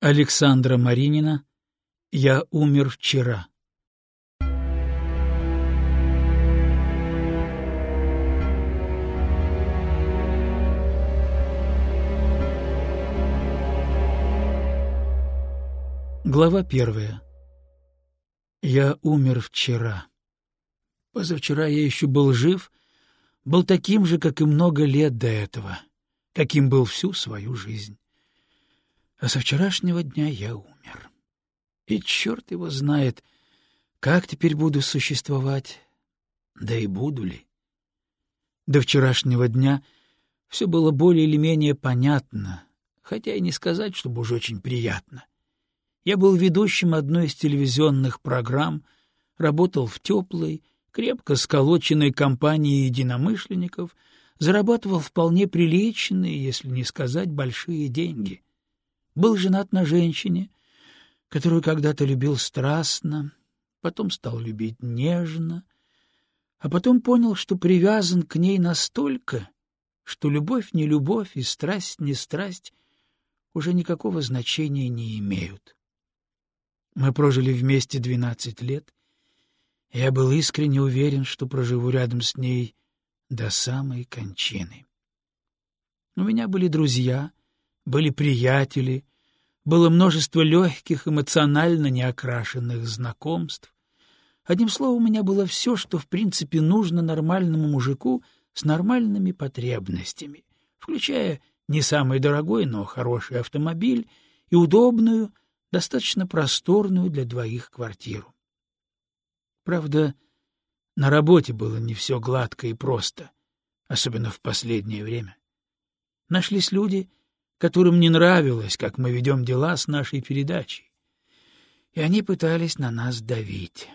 Александра Маринина «Я умер вчера». Глава первая. Я умер вчера. Позавчера я еще был жив, был таким же, как и много лет до этого, каким был всю свою жизнь. А со вчерашнего дня я умер. И черт его знает, как теперь буду существовать, да и буду ли. До вчерашнего дня все было более или менее понятно, хотя и не сказать, чтобы уж очень приятно. Я был ведущим одной из телевизионных программ, работал в теплой, крепко сколоченной компании единомышленников, зарабатывал вполне приличные, если не сказать большие деньги — был женат на женщине, которую когда-то любил страстно, потом стал любить нежно, а потом понял, что привязан к ней настолько, что любовь не любовь и страсть не страсть уже никакого значения не имеют. Мы прожили вместе двенадцать лет, я был искренне уверен, что проживу рядом с ней до самой кончины. У меня были друзья, были приятели, было множество легких, эмоционально неокрашенных знакомств. Одним словом, у меня было все, что в принципе нужно нормальному мужику с нормальными потребностями, включая не самый дорогой, но хороший автомобиль и удобную, достаточно просторную для двоих квартиру. Правда, на работе было не все гладко и просто, особенно в последнее время. Нашлись люди, которым не нравилось, как мы ведем дела с нашей передачей. И они пытались на нас давить.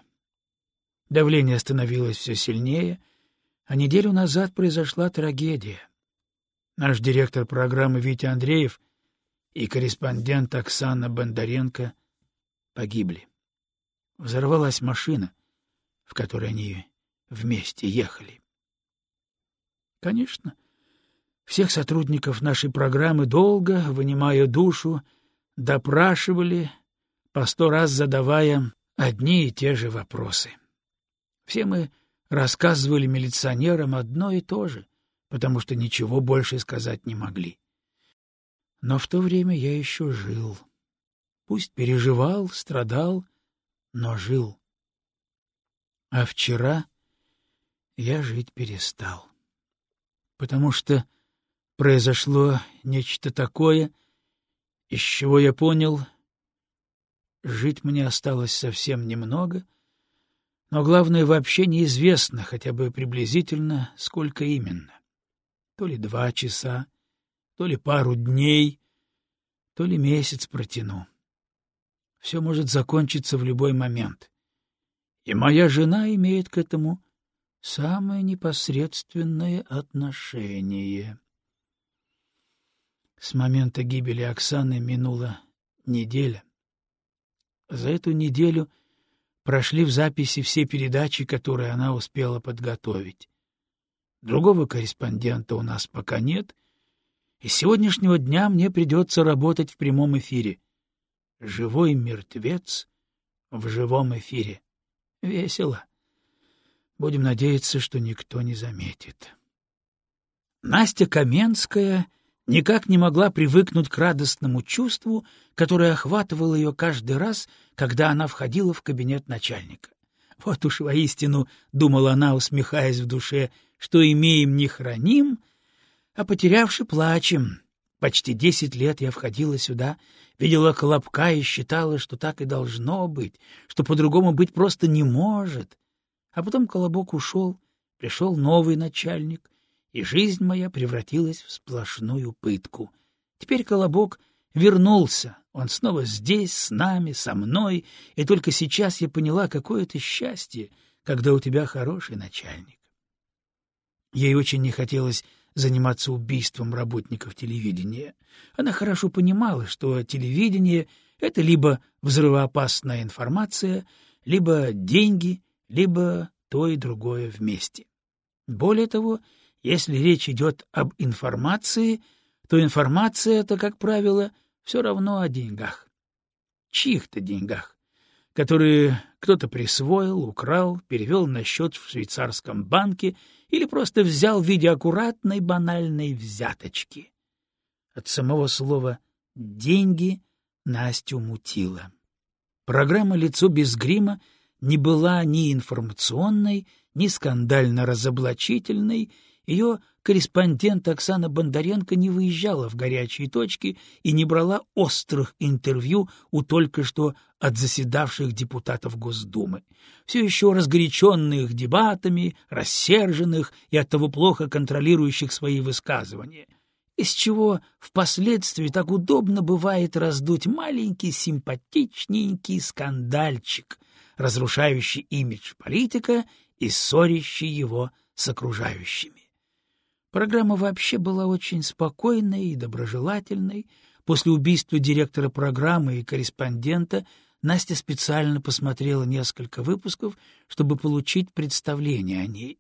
Давление становилось все сильнее, а неделю назад произошла трагедия. Наш директор программы Витя Андреев и корреспондент Оксана Бондаренко погибли. Взорвалась машина, в которой они вместе ехали. Конечно, всех сотрудников нашей программы долго, вынимая душу, допрашивали, по сто раз задавая одни и те же вопросы. Все мы рассказывали милиционерам одно и то же, потому что ничего больше сказать не могли. Но в то время я еще жил. Пусть переживал, страдал, но жил. А вчера я жить перестал. Потому что произошло нечто такое, из чего я понял, жить мне осталось совсем немного, но главное вообще неизвестно, хотя бы приблизительно, сколько именно. То ли два часа, то ли пару дней, то ли месяц протяну. Все может закончиться в любой момент. И моя жена имеет к этому самое непосредственное отношение. С момента гибели Оксаны минула неделя. За эту неделю прошли в записи все передачи, которые она успела подготовить. Другого корреспондента у нас пока нет, и с сегодняшнего дня мне придется работать в прямом эфире. Живой мертвец в живом эфире. Весело. Будем надеяться, что никто не заметит. Настя Каменская никак не могла привыкнуть к радостному чувству, которое охватывало ее каждый раз, когда она входила в кабинет начальника. Вот уж воистину, — думала она, усмехаясь в душе, — что имеем не храним, а потерявши плачем. Почти десять лет я входила сюда, видела Колобка и считала, что так и должно быть, что по-другому быть просто не может. А потом Колобок ушел, пришел новый начальник, и жизнь моя превратилась в сплошную пытку. Теперь Колобок вернулся, он снова здесь, с нами, со мной, и только сейчас я поняла, какое это счастье, когда у тебя хороший начальник. Ей очень не хотелось заниматься убийством работников телевидения. Она хорошо понимала, что телевидение — это либо взрывоопасная информация, либо деньги, либо то и другое вместе. Более того, если речь идет об информации, то информация — это, как правило, все равно о деньгах. чьих-то деньгах, которые кто-то присвоил, украл, перевел на счет в швейцарском банке или просто взял в виде аккуратной банальной взяточки. От самого слова «деньги» Настю мутило. Программа «Лицо без грима» не была ни информационной, ни скандально-разоблачительной, ее корреспондент Оксана Бондаренко не выезжала в горячие точки и не брала острых интервью у только что от заседавших депутатов Госдумы, все еще разгоряченных дебатами, рассерженных и оттого плохо контролирующих свои высказывания, из чего впоследствии так удобно бывает раздуть маленький симпатичненький скандальчик, разрушающий имидж политика и ссорящий его с окружающими. Программа вообще была очень спокойной и доброжелательной. После убийства директора программы и корреспондента Настя специально посмотрела несколько выпусков, чтобы получить представление о ней.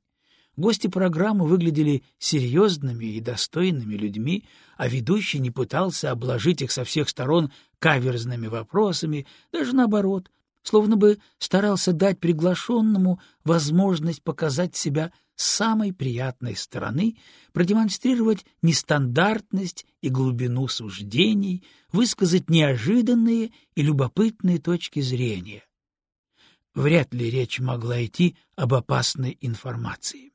Гости программы выглядели серьезными и достойными людьми, а ведущий не пытался обложить их со всех сторон каверзными вопросами, даже наоборот, словно бы старался дать приглашенному возможность показать себя с самой приятной стороны, продемонстрировать нестандартность и глубину суждений, высказать неожиданные и любопытные точки зрения. Вряд ли речь могла идти об опасной информации.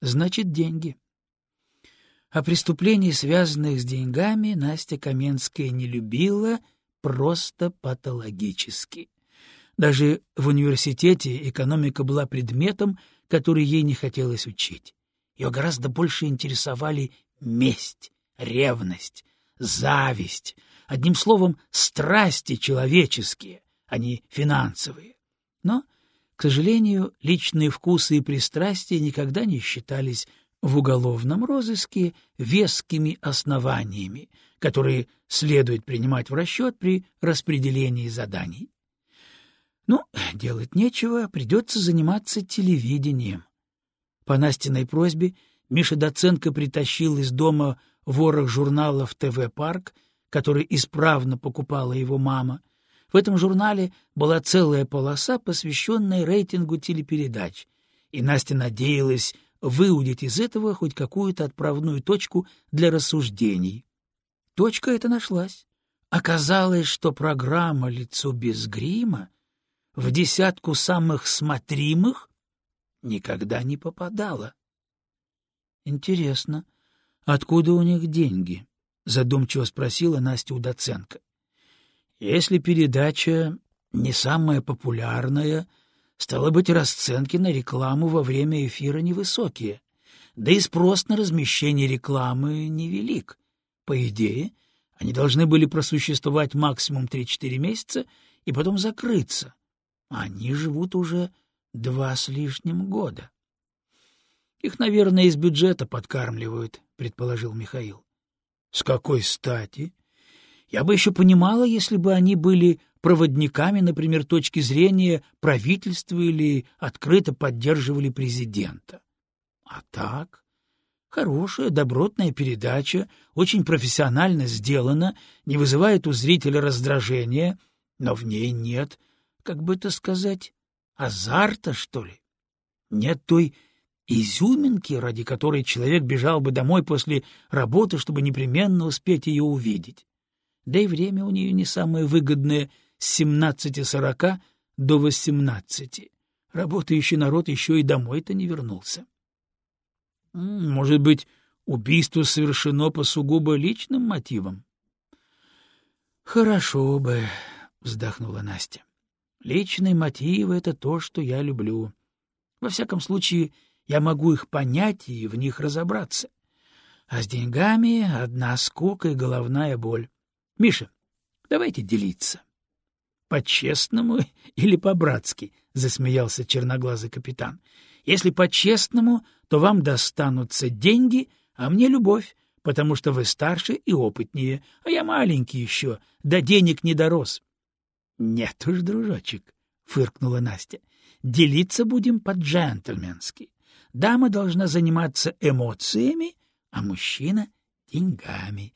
Значит, деньги. О преступлении, связанных с деньгами, Настя Каменская не любила просто патологически. Даже в университете экономика была предметом, который ей не хотелось учить. Ее гораздо больше интересовали месть, ревность, зависть, одним словом, страсти человеческие, а не финансовые. Но, к сожалению, личные вкусы и пристрастия никогда не считались в уголовном розыске вескими основаниями, которые следует принимать в расчет при распределении заданий. Ну, делать нечего, придется заниматься телевидением. По Настиной просьбе Миша Доценко притащил из дома ворох журналов «ТВ-парк», который исправно покупала его мама. В этом журнале была целая полоса, посвященная рейтингу телепередач, и Настя надеялась выудить из этого хоть какую-то отправную точку для рассуждений. Точка эта нашлась. Оказалось, что программа «Лицо без грима» в десятку самых смотримых никогда не попадала. Интересно, откуда у них деньги? задумчиво спросила Настя у доценка. Если передача не самая популярная, стало быть, расценки на рекламу во время эфира невысокие, да и спрос на размещение рекламы невелик. По идее, они должны были просуществовать максимум 3-4 месяца и потом закрыться. Они живут уже два с лишним года. — Их, наверное, из бюджета подкармливают, — предположил Михаил. — С какой стати? Я бы еще понимала, если бы они были проводниками, например, точки зрения правительства или открыто поддерживали президента. А так, хорошая, добротная передача, очень профессионально сделана, не вызывает у зрителя раздражения, но в ней нет как бы это сказать, азарта, что ли? Нет той изюминки, ради которой человек бежал бы домой после работы, чтобы непременно успеть ее увидеть. Да и время у нее не самое выгодное с 17.40 до 18. Работающий народ еще и домой-то не вернулся. Может быть, убийство совершено по сугубо личным мотивам? — Хорошо бы, — вздохнула Настя. Личные мотивы — это то, что я люблю. Во всяком случае, я могу их понять и в них разобраться. А с деньгами одна скука и головная боль. Миша, давайте делиться. — По-честному или по-братски? — засмеялся черноглазый капитан. — Если по-честному, то вам достанутся деньги, а мне любовь, потому что вы старше и опытнее, а я маленький еще, до денег не дорос. Нет уж, дружочек, фыркнула Настя. Делиться будем по-джентльменски. Дама должна заниматься эмоциями, а мужчина — деньгами.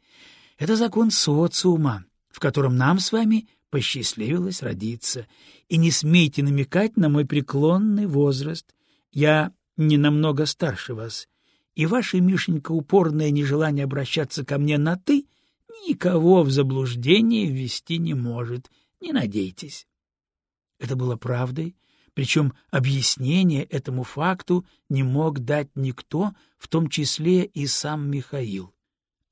Это закон социума, в котором нам с вами посчастливилось родиться, и не смейте намекать на мой преклонный возраст. Я не намного старше вас, и ваше, Мишенька, упорное нежелание обращаться ко мне на «ты» никого в заблуждение ввести не может, не надейтесь. Это было правдой, причем объяснение этому факту не мог дать никто, в том числе и сам Михаил.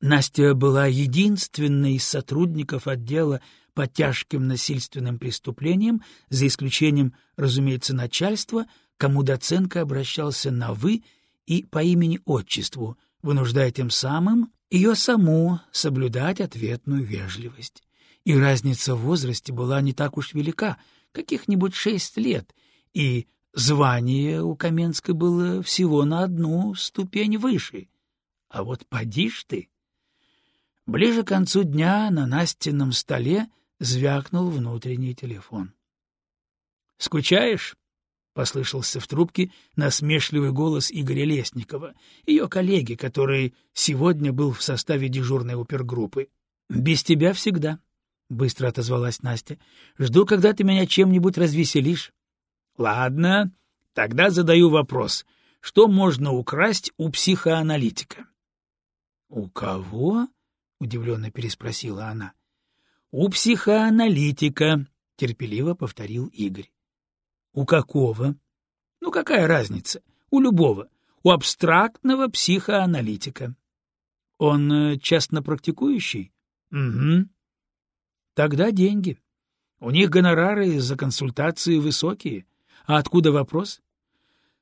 Настя была единственной из сотрудников отдела по тяжким насильственным преступлениям, за исключением, разумеется, начальства, кому Доценко обращался на «вы» и по имени-отчеству, вынуждая тем самым ее саму соблюдать ответную вежливость. И разница в возрасте была не так уж велика, каких-нибудь шесть лет, и звание у Каменской было всего на одну ступень выше. А вот поди ж ты! Ближе к концу дня на Настином столе звякнул внутренний телефон. — Скучаешь? — послышался в трубке насмешливый голос Игоря Лесникова, ее коллеги, который сегодня был в составе дежурной опергруппы. — Без тебя всегда, — быстро отозвалась Настя. — Жду, когда ты меня чем-нибудь развеселишь. — Ладно, тогда задаю вопрос. Что можно украсть у психоаналитика? — У кого? — удивленно переспросила она. — У психоаналитика, — терпеливо повторил Игорь. У какого? Ну, какая разница? У любого. У абстрактного психоаналитика. Он э, частно практикующий? Угу. Тогда деньги. У них гонорары за консультации высокие. А откуда вопрос?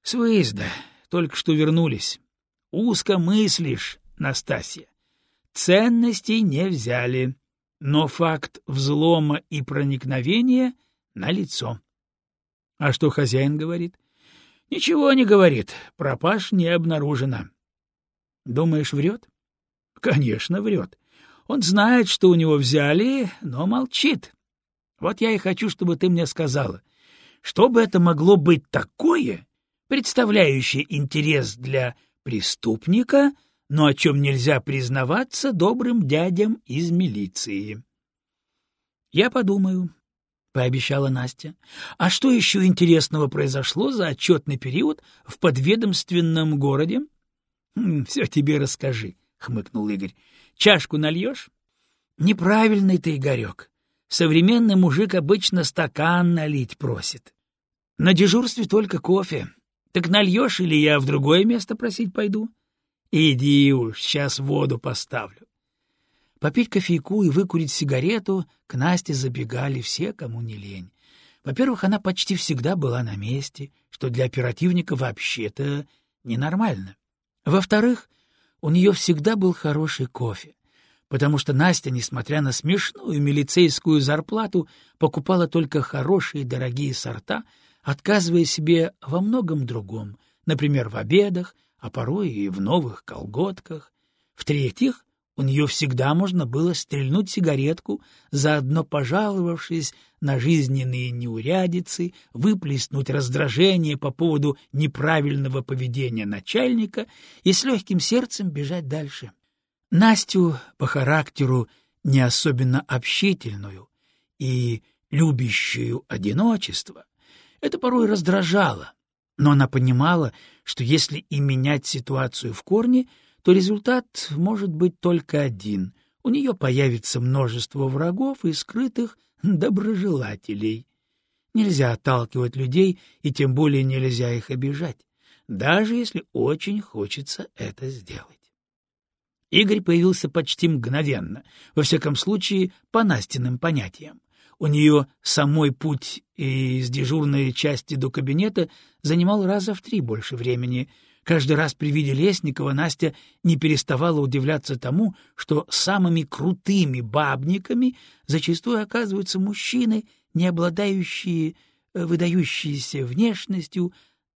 С выезда. Только что вернулись. Узко мыслишь, Настасья. Ценностей не взяли, но факт взлома и проникновения налицо. А что хозяин говорит? Ничего не говорит, пропаж не обнаружено. Думаешь, врет? Конечно, врет. Он знает, что у него взяли, но молчит. Вот я и хочу, чтобы ты мне сказала, что бы это могло быть такое, представляющее интерес для преступника, но о чем нельзя признаваться добрым дядям из милиции. Я подумаю, — пообещала Настя. — А что еще интересного произошло за отчетный период в подведомственном городе? «Хм, — Все тебе расскажи, — хмыкнул Игорь. — Чашку нальешь? — Неправильный ты, Игорек. Современный мужик обычно стакан налить просит. На дежурстве только кофе. Так нальешь или я в другое место просить пойду? Иди уж, сейчас воду поставлю. Попить кофейку и выкурить сигарету к Насте забегали все, кому не лень. Во-первых, она почти всегда была на месте, что для оперативника вообще-то ненормально. Во-вторых, у нее всегда был хороший кофе, потому что Настя, несмотря на смешную милицейскую зарплату, покупала только хорошие дорогие сорта, отказывая себе во многом другом, например, в обедах, а порой и в новых колготках. В-третьих, у нее всегда можно было стрельнуть сигаретку, заодно пожаловавшись на жизненные неурядицы, выплеснуть раздражение по поводу неправильного поведения начальника и с легким сердцем бежать дальше. Настю по характеру не особенно общительную и любящую одиночество это порой раздражало, но она понимала, что если и менять ситуацию в корне — то результат может быть только один — у нее появится множество врагов и скрытых доброжелателей. Нельзя отталкивать людей, и тем более нельзя их обижать, даже если очень хочется это сделать. Игорь появился почти мгновенно, во всяком случае, по Настиным понятиям. У нее самой путь из дежурной части до кабинета занимал раза в три больше времени — Каждый раз при виде Лесникова Настя не переставала удивляться тому, что самыми крутыми бабниками зачастую оказываются мужчины, не обладающие э, выдающейся внешностью,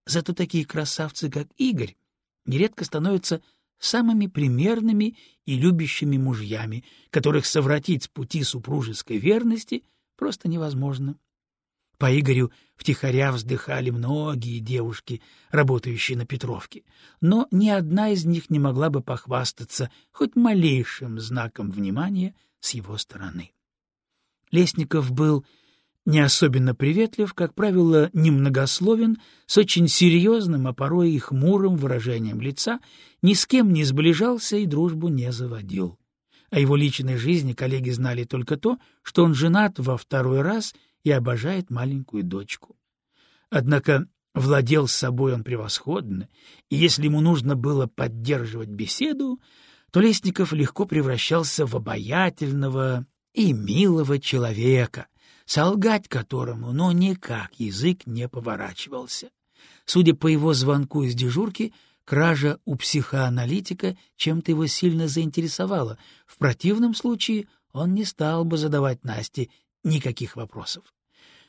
зато такие красавцы, как Игорь, нередко становятся самыми примерными и любящими мужьями, которых совратить с пути супружеской верности просто невозможно. По Игорю втихаря вздыхали многие девушки, работающие на Петровке, но ни одна из них не могла бы похвастаться хоть малейшим знаком внимания с его стороны. Лесников был не особенно приветлив, как правило, немногословен, с очень серьезным, а порой и хмурым выражением лица, ни с кем не сближался и дружбу не заводил. О его личной жизни коллеги знали только то, что он женат во второй раз и обожает маленькую дочку. Однако владел собой он превосходно, и если ему нужно было поддерживать беседу, то Лесников легко превращался в обаятельного и милого человека, солгать которому, но никак язык не поворачивался. Судя по его звонку из дежурки, кража у психоаналитика чем-то его сильно заинтересовала. В противном случае он не стал бы задавать Насте никаких вопросов.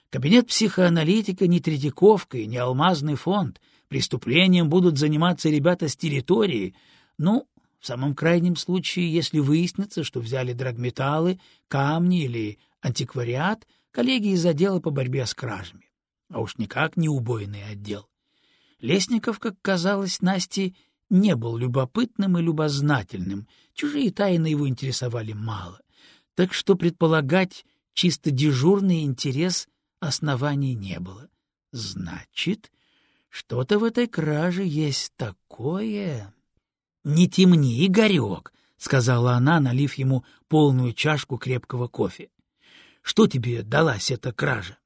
Кабинет психоаналитика не Третьяковка и не Алмазный фонд. Преступлением будут заниматься ребята с территории. Ну, в самом крайнем случае, если выяснится, что взяли драгметаллы, камни или антиквариат, коллеги из отдела по борьбе с кражами. А уж никак не убойный отдел. Лесников, как казалось Насте, не был любопытным и любознательным, чужие тайны его интересовали мало. Так что предполагать чисто дежурный интерес оснований не было. Значит, что-то в этой краже есть такое... — Не темни, Игорек, — сказала она, налив ему полную чашку крепкого кофе. — Что тебе далась эта кража?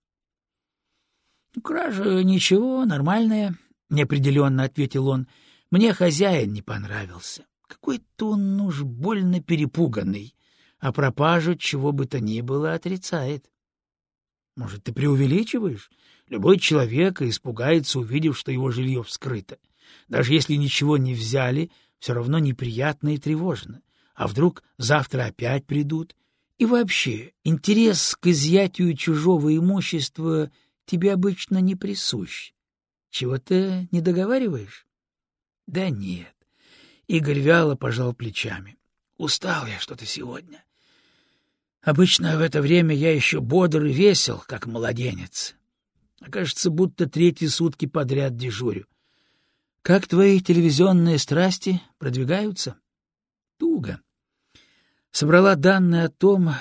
— Кража ничего, нормальная, — неопределенно ответил он. — Мне хозяин не понравился. Какой-то он уж больно перепуганный, а пропажу чего бы то ни было отрицает. — Может, ты преувеличиваешь? Любой человек испугается, увидев, что его жилье вскрыто. Даже если ничего не взяли, все равно неприятно и тревожно. А вдруг завтра опять придут? И вообще, интерес к изъятию чужого имущества тебе обычно не присущ. Чего-то не договариваешь? Да нет. Игорь вяло пожал плечами. Устал я что-то сегодня. Обычно в это время я еще бодр и весел, как младенец. Окажется, будто третьи сутки подряд дежурю. Как твои телевизионные страсти продвигаются? Туго. Собрала данные о том,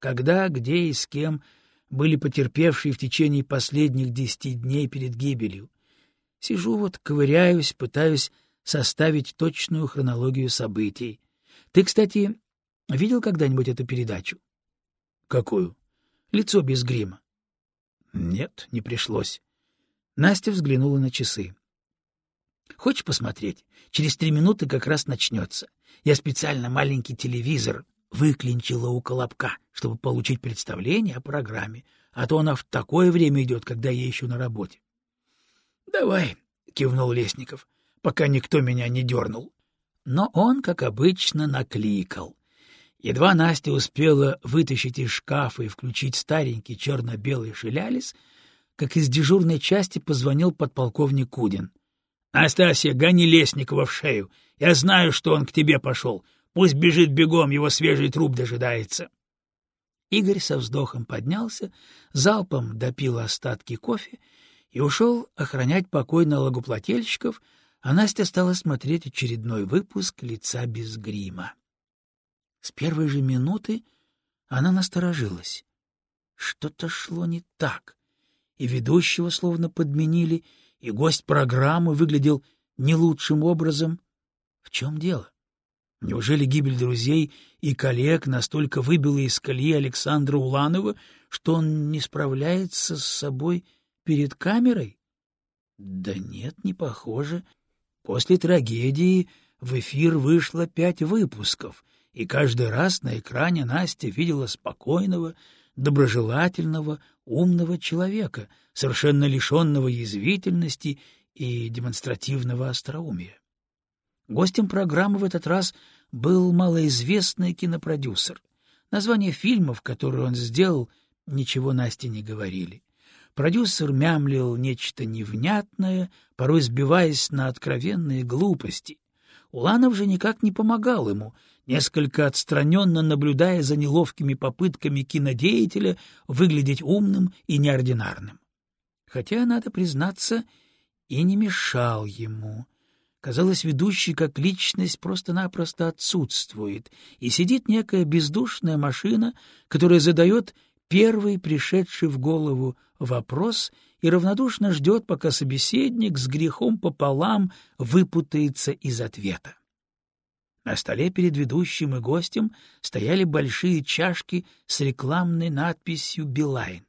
когда, где и с кем были потерпевшие в течение последних десяти дней перед гибелью. Сижу вот, ковыряюсь, пытаюсь составить точную хронологию событий. Ты, кстати, видел когда-нибудь эту передачу? — Какую? — Лицо без грима. — Нет, не пришлось. Настя взглянула на часы. — Хочешь посмотреть? Через три минуты как раз начнется. Я специально маленький телевизор выклинчила у Колобка, чтобы получить представление о программе, а то она в такое время идет, когда я еще на работе. — Давай, — кивнул Лесников, — пока никто меня не дернул. Но он, как обычно, накликал. Едва Настя успела вытащить из шкафа и включить старенький черно-белый шелялис, как из дежурной части позвонил подполковник Кудин. — Настасья, гони Лесникова в шею. Я знаю, что он к тебе пошел. Пусть бежит бегом, его свежий труп дожидается. Игорь со вздохом поднялся, залпом допил остатки кофе и ушел охранять покой налогоплательщиков, а Настя стала смотреть очередной выпуск «Лица без грима». С первой же минуты она насторожилась. Что-то шло не так, и ведущего словно подменили, и гость программы выглядел не лучшим образом. В чем дело? Неужели гибель друзей и коллег настолько выбила из колеи Александра Уланова, что он не справляется с собой перед камерой? Да нет, не похоже. После трагедии в эфир вышло пять выпусков, и каждый раз на экране Настя видела спокойного, доброжелательного, умного человека, совершенно лишенного язвительности и демонстративного остроумия. Гостем программы в этот раз был малоизвестный кинопродюсер. Названия фильмов, которые он сделал, ничего Насте не говорили. Продюсер мямлил нечто невнятное, порой сбиваясь на откровенные глупости. Уланов же никак не помогал ему, несколько отстраненно наблюдая за неловкими попытками кинодеятеля выглядеть умным и неординарным. Хотя, надо признаться, и не мешал ему. Казалось, ведущий как личность просто-напросто отсутствует, и сидит некая бездушная машина, которая задает первый пришедший в голову вопрос и равнодушно ждет, пока собеседник с грехом пополам выпутается из ответа. На столе перед ведущим и гостем стояли большие чашки с рекламной надписью «Билайн».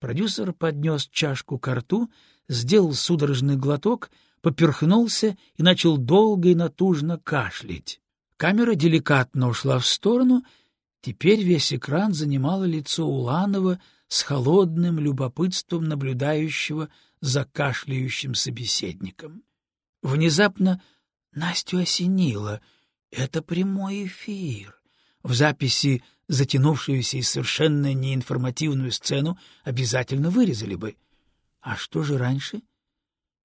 Продюсер поднес чашку к рту, сделал судорожный глоток, поперхнулся и начал долго и натужно кашлять. Камера деликатно ушла в сторону, теперь весь экран занимало лицо Уланова с холодным любопытством наблюдающего за кашляющим собеседником. Внезапно Настю осенило — это прямой эфир. В записи затянувшуюся и совершенно неинформативную сцену обязательно вырезали бы. А что же раньше?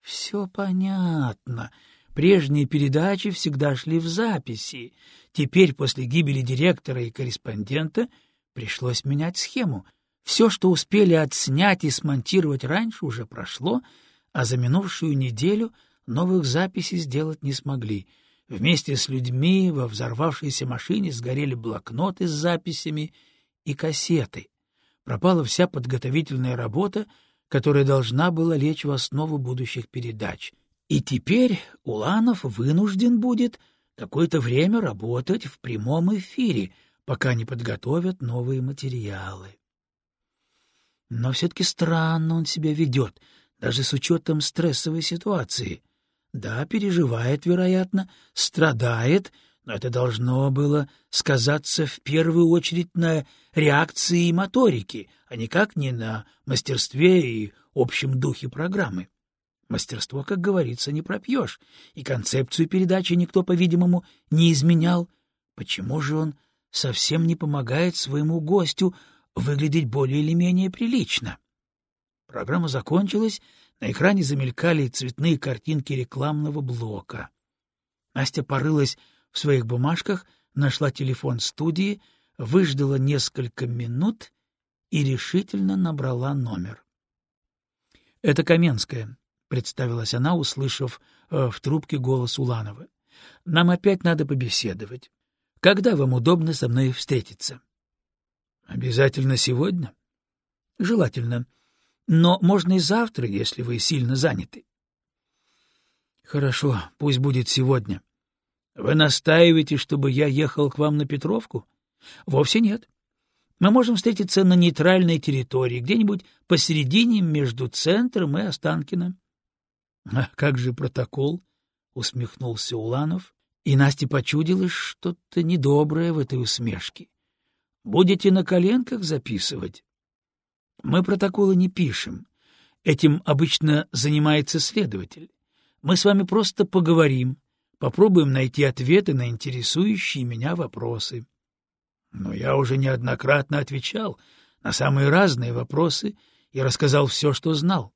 Все понятно. Прежние передачи всегда шли в записи. Теперь, после гибели директора и корреспондента, пришлось менять схему. Все, что успели отснять и смонтировать раньше, уже прошло, а за минувшую неделю новых записей сделать не смогли. Вместе с людьми во взорвавшейся машине сгорели блокноты с записями и кассеты. Пропала вся подготовительная работа, которая должна была лечь в основу будущих передач. И теперь Уланов вынужден будет какое-то время работать в прямом эфире, пока не подготовят новые материалы. Но все-таки странно он себя ведет, даже с учетом стрессовой ситуации. Да, переживает, вероятно, страдает, но это должно было сказаться в первую очередь на реакции и моторике, а никак не на мастерстве и общем духе программы. Мастерство, как говорится, не пропьешь, и концепцию передачи никто, по-видимому, не изменял. Почему же он совсем не помогает своему гостю выглядеть более или менее прилично? Программа закончилась, на экране замелькали цветные картинки рекламного блока. Настя порылась в своих бумажках, нашла телефон студии, выждала несколько минут и решительно набрала номер. — Это Каменская, — представилась она, услышав э, в трубке голос Уланова. — Нам опять надо побеседовать. Когда вам удобно со мной встретиться? — Обязательно сегодня? — Желательно. Но можно и завтра, если вы сильно заняты. — Хорошо, пусть будет сегодня. Вы настаиваете, чтобы я ехал к вам на Петровку? — Вовсе нет. Мы можем встретиться на нейтральной территории, где-нибудь посередине между центром и Останкино. — А как же протокол? — усмехнулся Уланов, и Насте почудилось что-то недоброе в этой усмешке. — Будете на коленках записывать? — Мы протоколы не пишем. Этим обычно занимается следователь. Мы с вами просто поговорим, попробуем найти ответы на интересующие меня вопросы. Но я уже неоднократно отвечал на самые разные вопросы и рассказал все, что знал.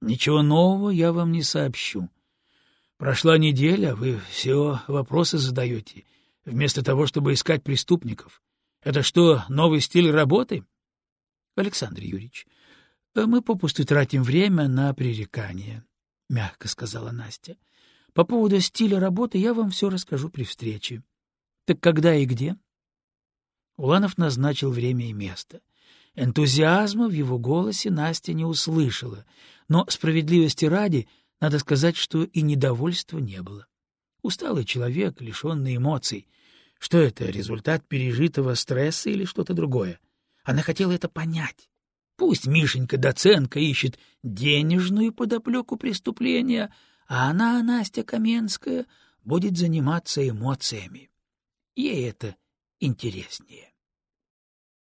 Ничего нового я вам не сообщу. Прошла неделя, вы все вопросы задаете, вместо того, чтобы искать преступников. Это что, новый стиль работы? Александр Юрьевич, мы попусту тратим время на пререкания, — мягко сказала Настя. По поводу стиля работы я вам все расскажу при встрече. Так когда и где? — Уланов назначил время и место. Энтузиазма в его голосе Настя не услышала, но справедливости ради надо сказать, что и недовольства не было. Усталый человек, лишенный эмоций. Что это, результат пережитого стресса или что-то другое? Она хотела это понять. Пусть Мишенька Доценко ищет денежную подоплеку преступления, а она, Настя Каменская, будет заниматься эмоциями. Ей это интереснее.